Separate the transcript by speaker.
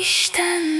Speaker 1: Isten